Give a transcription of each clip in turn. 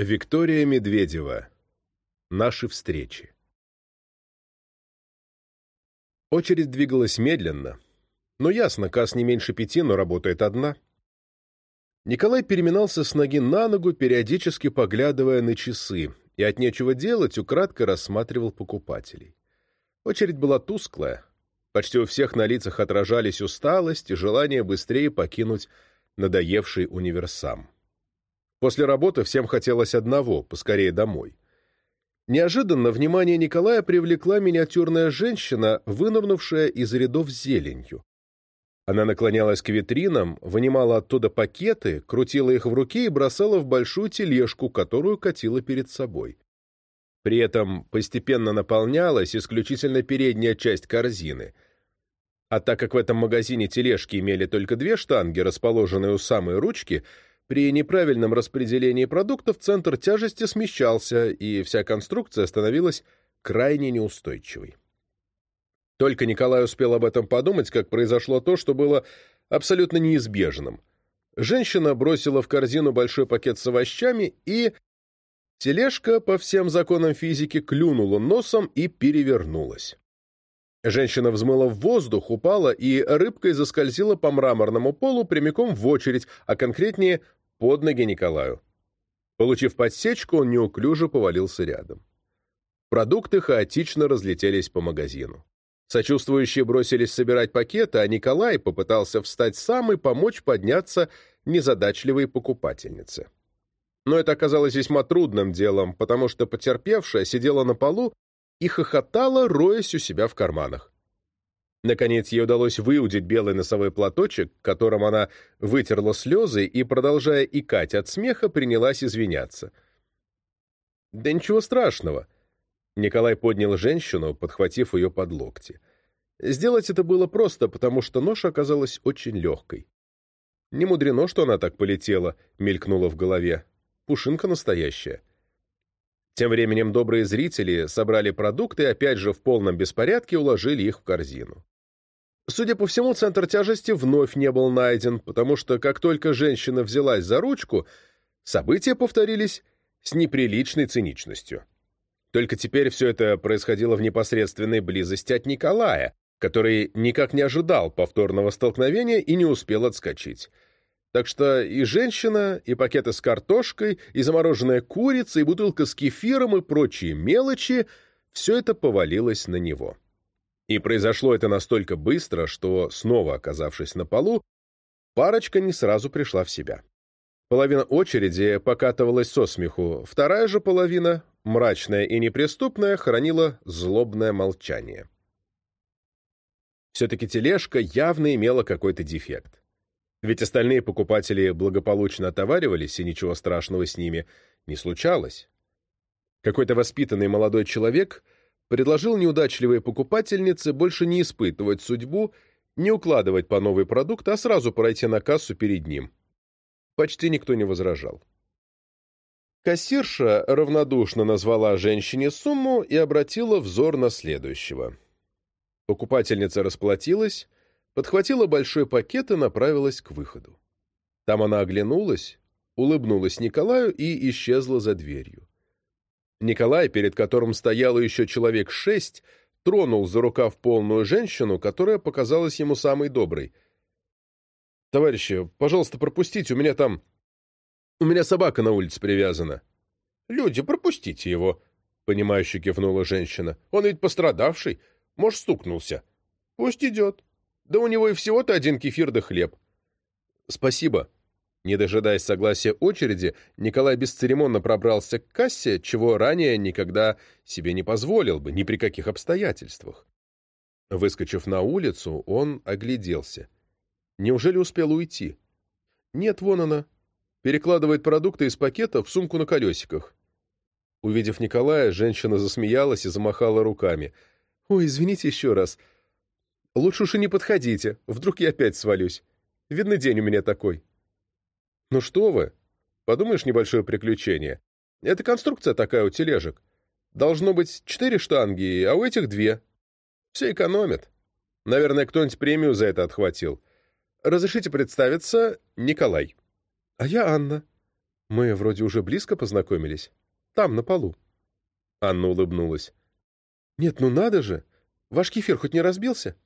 Виктория Медведева. Наши встречи. Очередь двигалась медленно. Но ясно, касс не меньше пяти, но работает одна. Николай переминался с ноги на ногу, периодически поглядывая на часы, и от нечего делать украдкой рассматривал покупателей. Очередь была тусклая. Почти у всех на лицах отражались усталость и желание быстрее покинуть надоевший универсам. После работы всем хотелось одного — поскорее домой. Неожиданно внимание Николая привлекла миниатюрная женщина, вынырнувшая из рядов зеленью. Она наклонялась к витринам, вынимала оттуда пакеты, крутила их в руке и бросала в большую тележку, которую катила перед собой. При этом постепенно наполнялась исключительно передняя часть корзины. А так как в этом магазине тележки имели только две штанги, расположенные у самой ручки — при неправильном распределении продуктов центр тяжести смещался, и вся конструкция становилась крайне неустойчивой. Только Николай успел об этом подумать, как произошло то, что было абсолютно неизбежным. Женщина бросила в корзину большой пакет с овощами, и тележка, по всем законам физики, клюнула носом и перевернулась. Женщина взмыла в воздух, упала и рыбкой заскользила по мраморному полу прямиком в очередь, а конкретнее под ноги Николаю. Получив подсечку, он неуклюже повалился рядом. Продукты хаотично разлетелись по магазину. Сочувствующие бросились собирать пакеты, а Николай попытался встать сам и помочь подняться незадачливой покупательнице. Но это оказалось весьма трудным делом, потому что потерпевшая сидела на полу и хохотала, роясь у себя в карманах. Наконец ей удалось выудить белый носовой платочек, которым она вытерла слезы и, продолжая икать от смеха, принялась извиняться. «Да ничего страшного», — Николай поднял женщину, подхватив ее под локти. Сделать это было просто, потому что нож оказалась очень легкой. Не мудрено, что она так полетела, мелькнула в голове. Пушинка настоящая. Тем временем добрые зрители собрали продукты и опять же в полном беспорядке уложили их в корзину. Судя по всему, центр тяжести вновь не был найден, потому что как только женщина взялась за ручку, события повторились с неприличной циничностью. Только теперь все это происходило в непосредственной близости от Николая, который никак не ожидал повторного столкновения и не успел отскочить. Так что и женщина, и пакеты с картошкой, и замороженная курица, и бутылка с кефиром, и прочие мелочи — все это повалилось на него. И произошло это настолько быстро, что, снова оказавшись на полу, парочка не сразу пришла в себя. Половина очереди покатывалась со смеху, вторая же половина, мрачная и неприступная, хранила злобное молчание. Все-таки тележка явно имела какой-то дефект. Ведь остальные покупатели благополучно отоваривались, и ничего страшного с ними не случалось. Какой-то воспитанный молодой человек — предложил неудачливой покупательнице больше не испытывать судьбу, не укладывать по новый продукт, а сразу пройти на кассу перед ним. Почти никто не возражал. Кассирша равнодушно назвала женщине сумму и обратила взор на следующего. Покупательница расплатилась, подхватила большой пакет и направилась к выходу. Там она оглянулась, улыбнулась Николаю и исчезла за дверью. Николай, перед которым стояло еще человек шесть, тронул за рукав полную женщину, которая показалась ему самой доброй. «Товарищи, пожалуйста, пропустите, у меня там... У меня собака на улице привязана». «Люди, пропустите его», — понимающе кивнула женщина. «Он ведь пострадавший, может, стукнулся. Пусть идет. Да у него и всего-то один кефир да хлеб». «Спасибо», не дожидаясь согласия очереди, Николай бесцеремонно пробрался к кассе, чего ранее никогда себе не позволил бы, ни при каких обстоятельствах. Выскочив на улицу, он огляделся. Неужели успел уйти? Нет, вон она. Перекладывает продукты из пакета в сумку на колесиках. Увидев Николая, женщина засмеялась и замахала руками. «Ой, извините еще раз. Лучше уж и не подходите, вдруг я опять свалюсь. Видно, день у меня такой». Ну что вы? Подумаешь, небольшое приключение. Это конструкция такая у тележек. Должно быть четыре штанги, а у этих две. Все экономят. Наверное, кто-нибудь премию за это отхватил. Разрешите представиться, Николай. А я Анна. Мы вроде уже близко познакомились. Там, на полу. Анна улыбнулась. Нет, ну надо же! Ваш кефир хоть не разбился?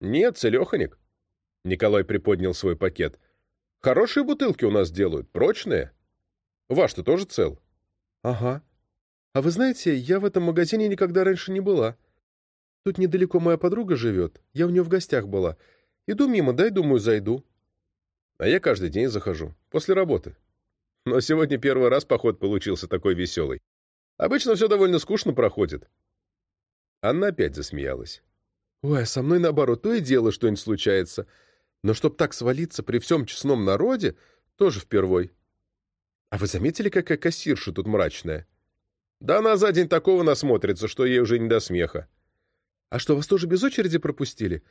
Нет, целеханик. Николай приподнял свой пакет. Хорошие бутылки у нас делают, прочные. Ваш-то тоже цел? Ага. А вы знаете, я в этом магазине никогда раньше не была. Тут недалеко моя подруга живет, я у нее в гостях была. Иду мимо, дай, думаю, зайду. А я каждый день захожу, после работы. Но сегодня первый раз поход получился такой веселый. Обычно все довольно скучно проходит. Анна опять засмеялась. Ой, а со мной наоборот, то и дело что-нибудь случается. Но чтоб так свалиться при всем честном народе, тоже впервой. А вы заметили, какая кассирша тут мрачная? Да она за день такого насмотрится, что ей уже не до смеха. А что, вас тоже без очереди пропустили?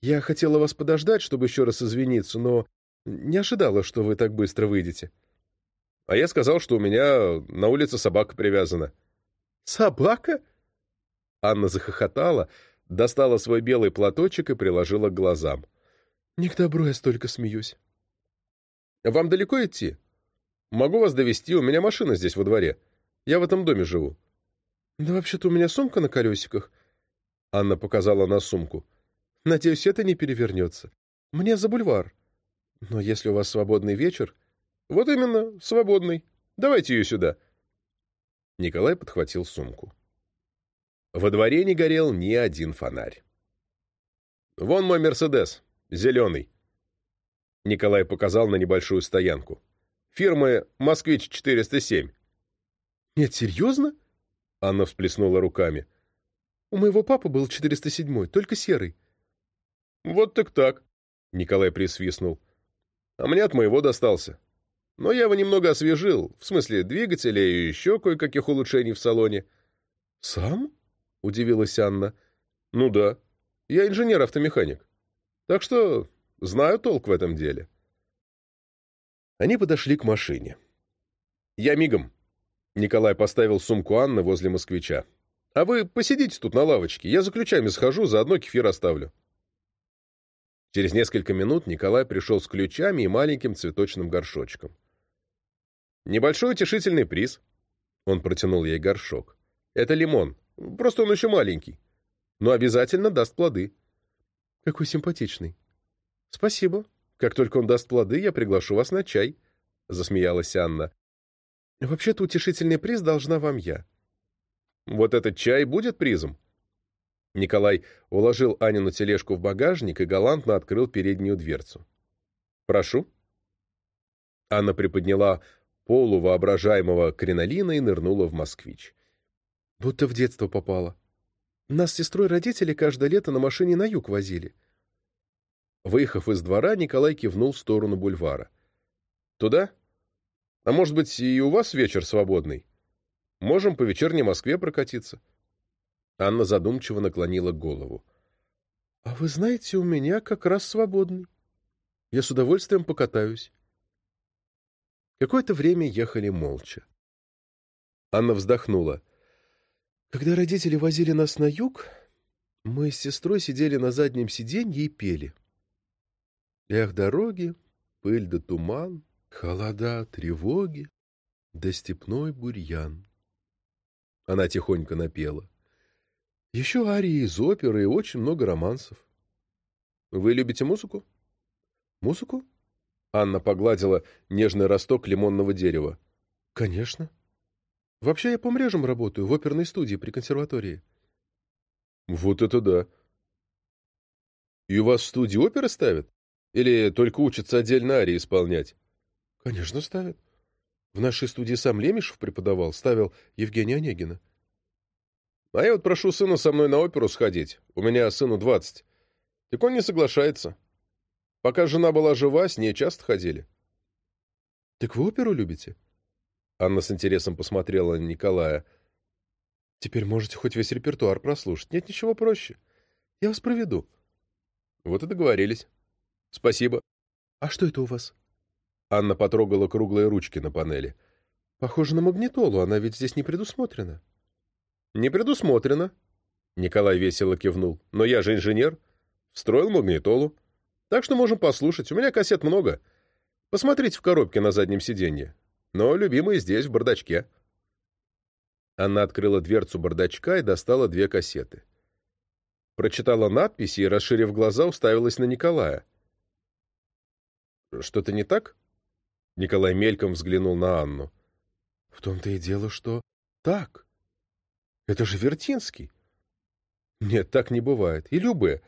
Я хотела вас подождать, чтобы еще раз извиниться, но не ожидала, что вы так быстро выйдете. А я сказал, что у меня на улице собака привязана. Собака? Анна захохотала, достала свой белый платочек и приложила к глазам. Не к добру я столько смеюсь. Вам далеко идти? Могу вас довести, у меня машина здесь во дворе. Я в этом доме живу. Да вообще-то у меня сумка на колесиках. Анна показала на сумку. Надеюсь, это не перевернется. Мне за бульвар. Но если у вас свободный вечер... Вот именно, свободный. Давайте ее сюда. Николай подхватил сумку. Во дворе не горел ни один фонарь. «Вон мой Мерседес, зеленый». Николай показал на небольшую стоянку. «Фирмы «Москвич-407». «Нет, серьезно?» Анна всплеснула руками. «У моего папы был 407-й, только серый». «Вот так так», — Николай присвистнул. «А мне от моего достался. Но я его немного освежил, в смысле двигателя и еще кое-каких улучшений в салоне». «Сам?» — удивилась Анна. «Ну да. Я инженер-автомеханик. Так что знаю толк в этом деле». Они подошли к машине. «Я мигом». Николай поставил сумку Анны возле москвича. «А вы посидите тут на лавочке. Я за ключами схожу, заодно кефир оставлю». Через несколько минут Николай пришел с ключами и маленьким цветочным горшочком. «Небольшой утешительный приз». Он протянул ей горшок. «Это лимон. Просто он еще маленький. Но обязательно даст плоды. Какой симпатичный. Спасибо. Как только он даст плоды, я приглашу вас на чай, засмеялась Анна. Вообще-то утешительный приз должна вам я. Вот этот чай будет призом? Николай уложил Анину тележку в багажник и галантно открыл переднюю дверцу. «Прошу». Анна приподняла полу воображаемого кринолина и нырнула в москвич. Будто в детство попала. Нас с сестрой родители каждое лето на машине на юг возили. Выехав из двора, Николай кивнул в сторону бульвара. «Туда? А может быть, и у вас вечер свободный? Можем по вечерней Москве прокатиться?» Анна задумчиво наклонила голову. «А вы знаете, у меня как раз свободный. Я с удовольствием покатаюсь». Какое-то время ехали молча. Анна вздохнула. Когда родители возили нас на юг, мы с сестрой сидели на заднем сиденье и пели. Эх, дороги, пыль да туман, холода, тревоги, да степной бурьян. Она тихонько напела. Еще арии из оперы и очень много романсов. Вы любите музыку? Музыку? Анна погладила нежный росток лимонного дерева. Конечно. Вообще я по мрежам работаю, в оперной студии при консерватории. Вот это да. И у вас в студии оперы ставят? Или только учатся отдельно арии исполнять? Конечно, ставят. В нашей студии сам Лемешев преподавал, ставил Евгения Онегина. А я вот прошу сына со мной на оперу сходить. У меня сыну двадцать. Так он не соглашается. Пока жена была жива, с ней часто ходили. Так вы оперу любите? Анна с интересом посмотрела на Николая. «Теперь можете хоть весь репертуар прослушать. Нет ничего проще. Я вас проведу». Вот и договорились. «Спасибо». «А что это у вас?» Анна потрогала круглые ручки на панели. «Похоже на магнитолу. Она ведь здесь не предусмотрена». «Не предусмотрена», — Николай весело кивнул. «Но я же инженер. Встроил магнитолу. Так что можем послушать. У меня кассет много. Посмотрите в коробке на заднем сиденье. Но любимый здесь, в бардачке». Она открыла дверцу бардачка и достала две кассеты. Прочитала надписи и, расширив глаза, уставилась на Николая. «Что-то не так?» Николай мельком взглянул на Анну. «В том-то и дело, что так. Это же Вертинский». «Нет, так не бывает. И любые.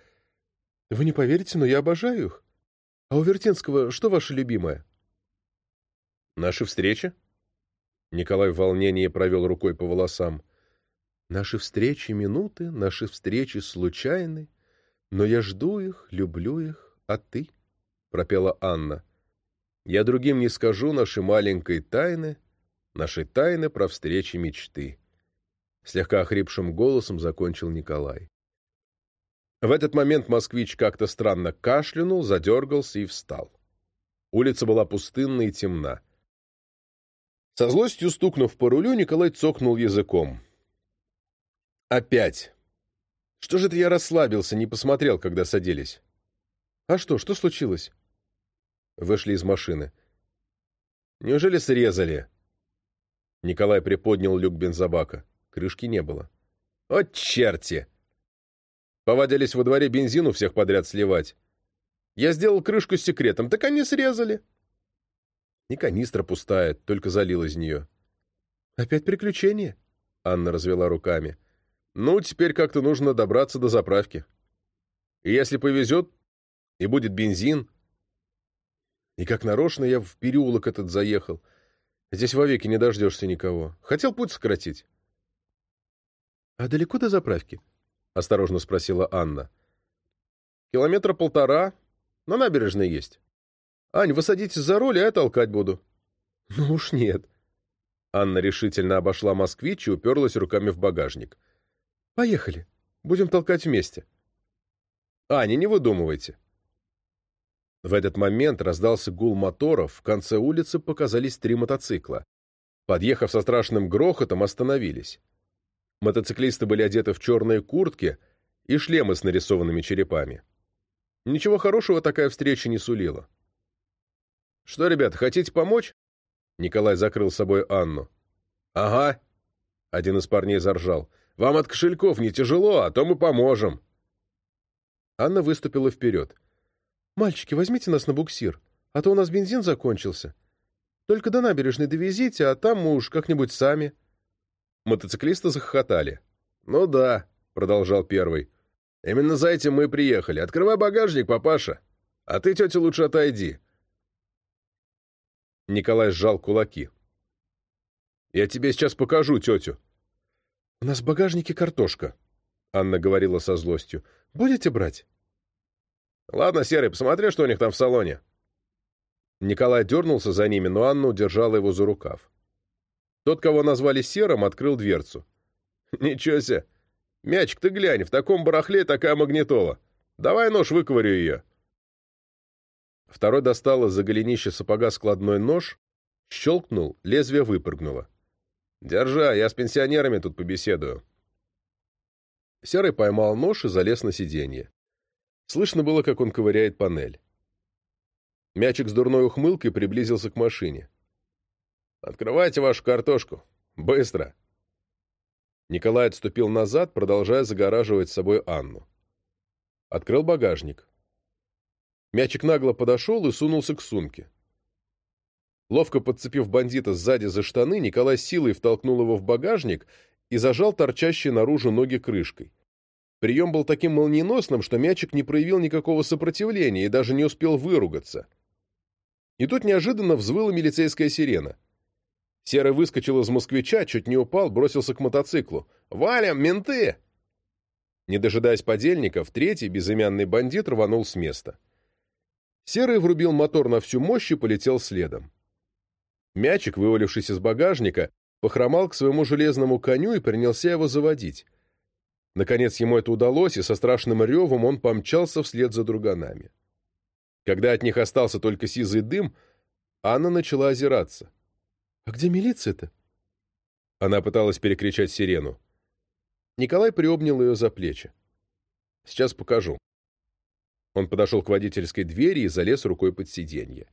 Вы не поверите, но я обожаю их. А у Вертинского что ваше любимое?» «Наши встречи?» Николай в волнении провел рукой по волосам. «Наши встречи — минуты, наши встречи случайны, но я жду их, люблю их, а ты?» — пропела Анна. «Я другим не скажу нашей маленькой тайны, нашей тайны про встречи мечты». Слегка охрипшим голосом закончил Николай. В этот момент москвич как-то странно кашлянул, задергался и встал. Улица была пустынна и темна. Со злостью стукнув по рулю, Николай цокнул языком. «Опять! Что же это я расслабился, не посмотрел, когда садились?» «А что, что случилось?» Вышли из машины. «Неужели срезали?» Николай приподнял люк бензобака. Крышки не было. «О, черти!» Повадились во дворе бензину всех подряд сливать. Я сделал крышку с секретом, так они срезали. И канистра пустая, только залил из нее. «Опять приключения?» — Анна развела руками. «Ну, теперь как-то нужно добраться до заправки. И если повезет, и будет бензин. И как нарочно я в переулок этот заехал. Здесь вовеки не дождешься никого. Хотел путь сократить». «А далеко до заправки?» — осторожно спросила Анна. «Километра полтора. На набережной есть». «Ань, вы садитесь за руль, а я толкать буду». «Ну уж нет». Анна решительно обошла москвич и уперлась руками в багажник. «Поехали. Будем толкать вместе». «Аня, не выдумывайте». В этот момент раздался гул моторов, в конце улицы показались три мотоцикла. Подъехав со страшным грохотом, остановились. Мотоциклисты были одеты в черные куртки и шлемы с нарисованными черепами. Ничего хорошего такая встреча не сулила. «Что, ребят, хотите помочь?» Николай закрыл собой Анну. «Ага», — один из парней заржал. «Вам от кошельков не тяжело, а то мы поможем». Анна выступила вперед. «Мальчики, возьмите нас на буксир, а то у нас бензин закончился. Только до набережной довезите, а там мы уж как-нибудь сами». Мотоциклисты захохотали. «Ну да», — продолжал первый. «Именно за этим мы и приехали. Открывай багажник, папаша. А ты, тетя, лучше отойди. Николай сжал кулаки. «Я тебе сейчас покажу тетю». «У нас в багажнике картошка», — Анна говорила со злостью. «Будете брать?» «Ладно, Серый, посмотри, что у них там в салоне». Николай дернулся за ними, но Анна удержала его за рукав. Тот, кого назвали Серым, открыл дверцу. «Ничего себе! Мячик, ты глянь, в таком барахле такая магнитола. Давай нож выковырю ее». Второй достал из-за голенища сапога складной нож, щелкнул, лезвие выпрыгнуло. «Держа, я с пенсионерами тут побеседую». Серый поймал нож и залез на сиденье. Слышно было, как он ковыряет панель. Мячик с дурной ухмылкой приблизился к машине. «Открывайте вашу картошку. Быстро!» Николай отступил назад, продолжая загораживать с собой Анну. Открыл багажник. Мячик нагло подошел и сунулся к сумке. Ловко подцепив бандита сзади за штаны, Николай силой втолкнул его в багажник и зажал торчащие наружу ноги крышкой. Прием был таким молниеносным, что мячик не проявил никакого сопротивления и даже не успел выругаться. И тут неожиданно взвыла милицейская сирена. Серый выскочил из москвича, чуть не упал, бросился к мотоциклу. «Валим, менты!» Не дожидаясь подельников, третий безымянный бандит рванул с места. Серый врубил мотор на всю мощь и полетел следом. Мячик, вывалившись из багажника, похромал к своему железному коню и принялся его заводить. Наконец ему это удалось, и со страшным ревом он помчался вслед за друганами. Когда от них остался только сизый дым, Анна начала озираться. «А где милиция-то?» Она пыталась перекричать сирену. Николай приобнял ее за плечи. «Сейчас покажу». Он подошел к водительской двери и залез рукой под сиденье.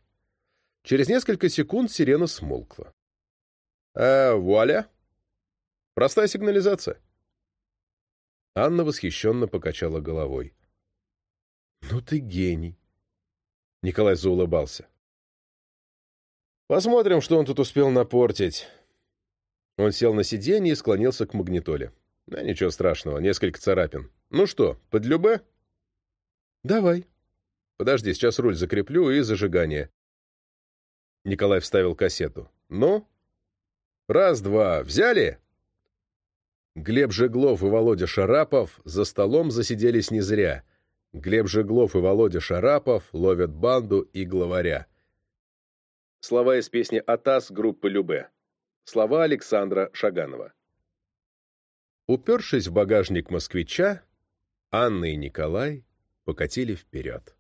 Через несколько секунд сирена смолкла. А вуаля! Простая сигнализация. Анна восхищенно покачала головой. «Ну ты гений!» Николай заулыбался. «Посмотрим, что он тут успел напортить». Он сел на сиденье и склонился к магнитоле. Да, ничего страшного, несколько царапин. Ну что, под любе? Давай. Подожди, сейчас руль закреплю и зажигание. Николай вставил кассету. Ну? Раз-два. Взяли? Глеб Жеглов и Володя Шарапов за столом засиделись не зря. Глеб Жеглов и Володя Шарапов ловят банду и главаря. Слова из песни «Атас» группы «Любе». Слова Александра Шаганова. Упершись в багажник москвича, Анна и Николай покатили вперед.